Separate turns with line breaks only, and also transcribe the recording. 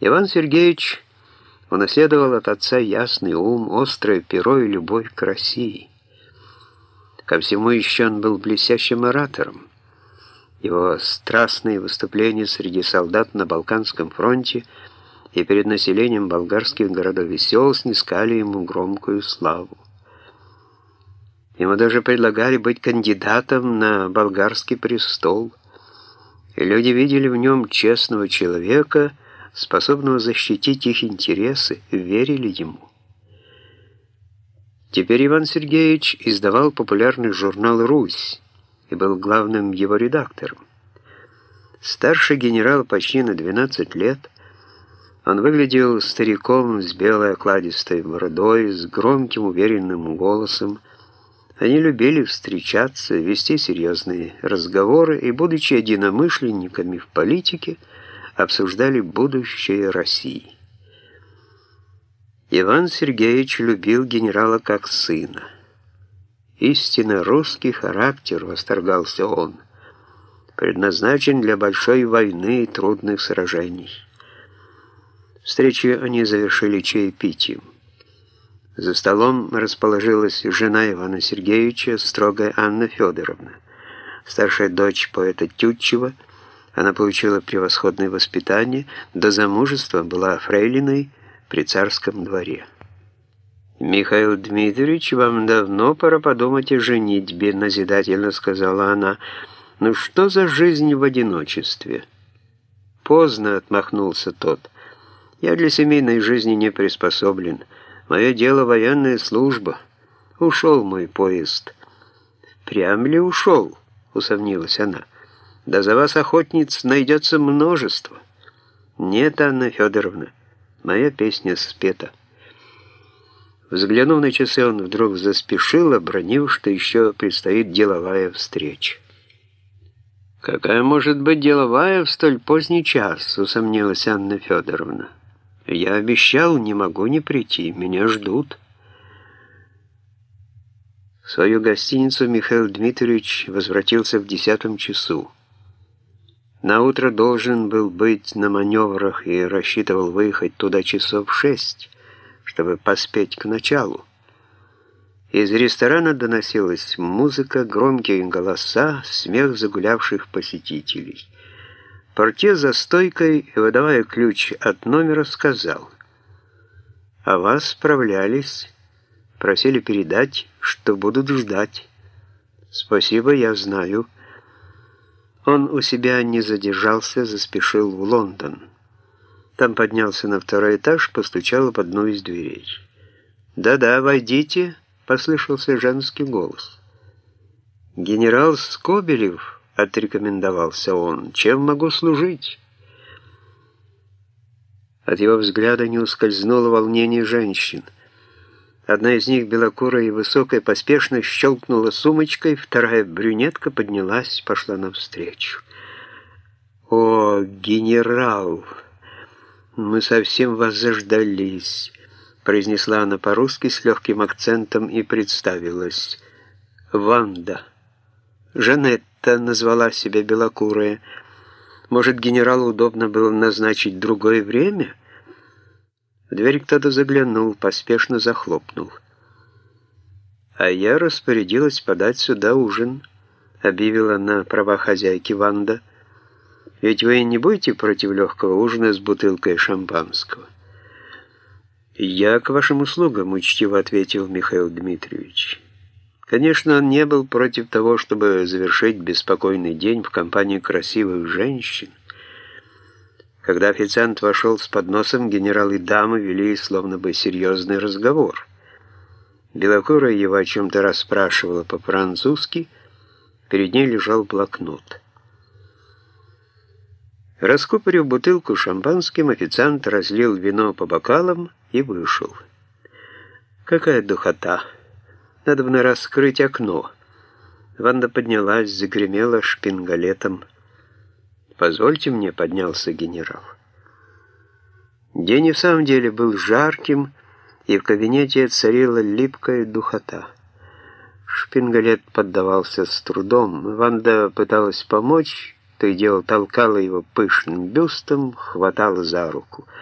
Иван Сергеевич унаследовал от отца ясный ум, острое перо и любовь к России. Ко всему еще он был блестящим оратором. Его страстные выступления среди солдат на Балканском фронте и перед населением болгарских городов и сел снискали ему громкую славу. Ему даже предлагали быть кандидатом на болгарский престол, и люди видели в нем честного человека, способного защитить их интересы, верили ему. Теперь Иван Сергеевич издавал популярный журнал «Русь» и был главным его редактором. Старший генерал почти на 12 лет, он выглядел стариком с белой окладистой бородой, с громким уверенным голосом. Они любили встречаться, вести серьезные разговоры и, будучи единомышленниками в политике, обсуждали будущее России. Иван Сергеевич любил генерала как сына. Истинно русский характер, восторгался он, предназначен для большой войны и трудных сражений. Встречи они завершили чаепитием. За столом расположилась жена Ивана Сергеевича, строгая Анна Федоровна, старшая дочь поэта Тютчева. Она получила превосходное воспитание, до замужества была фрейлиной, при царском дворе. «Михаил Дмитриевич, вам давно пора подумать о женитьбе», — назидательно сказала она. «Ну что за жизнь в одиночестве?» «Поздно», — отмахнулся тот. «Я для семейной жизни не приспособлен. Мое дело — военная служба. Ушел мой поезд». «Прям ли ушел?» — усомнилась она. «Да за вас, охотниц, найдется множество». «Нет, Анна Федоровна». Моя песня спета. Взглянув на часы, он вдруг заспешил, обронив, что еще предстоит деловая встреча. «Какая может быть деловая в столь поздний час?» — усомнилась Анна Федоровна. «Я обещал, не могу не прийти, меня ждут». В свою гостиницу Михаил Дмитриевич возвратился в десятом часу. На утро должен был быть на маневрах и рассчитывал выехать туда часов шесть, чтобы поспеть к началу. Из ресторана доносилась музыка, громкие голоса, смех загулявших посетителей. Портье за стойкой, выдавая ключ от номера, сказал, «А вас справлялись, просили передать, что будут ждать. Спасибо, я знаю». Он у себя не задержался, заспешил в Лондон. Там поднялся на второй этаж, постучал в одну из дверей. «Да-да, войдите», — послышался женский голос. «Генерал Скобелев», — отрекомендовался он, — «чем могу служить?» От его взгляда не ускользнуло волнение женщин — Одна из них, белокурая и высокая, поспешно щелкнула сумочкой, вторая брюнетка поднялась, пошла навстречу. «О, генерал! Мы совсем вас заждались!» произнесла она по-русски с легким акцентом и представилась. «Ванда». Жанетта назвала себя белокурая. Может, генералу удобно было назначить другое время?» В дверь кто-то заглянул, поспешно захлопнул. «А я распорядилась подать сюда ужин», — объявила на права хозяйки Ванда. «Ведь вы не будете против легкого ужина с бутылкой шампанского?» «Я к вашим услугам», — учтиво ответил Михаил Дмитриевич. Конечно, он не был против того, чтобы завершить беспокойный день в компании красивых женщин, когда официант вошел с подносом, генерал и дамы вели словно бы серьезный разговор. Белокурая его о чем-то расспрашивала по-французски, перед ней лежал блокнот. Раскупорив бутылку шампанским, официант разлил вино по бокалам и вышел. «Какая духота! Надо бы раскрыть окно!» Ванда поднялась, загремела шпингалетом. «Позвольте мне», — поднялся генерал. День и в самом деле был жарким, и в кабинете царила липкая духота. Шпингалет поддавался с трудом. Ванда пыталась помочь, то и дело толкала его пышным бюстом, хватала за руку —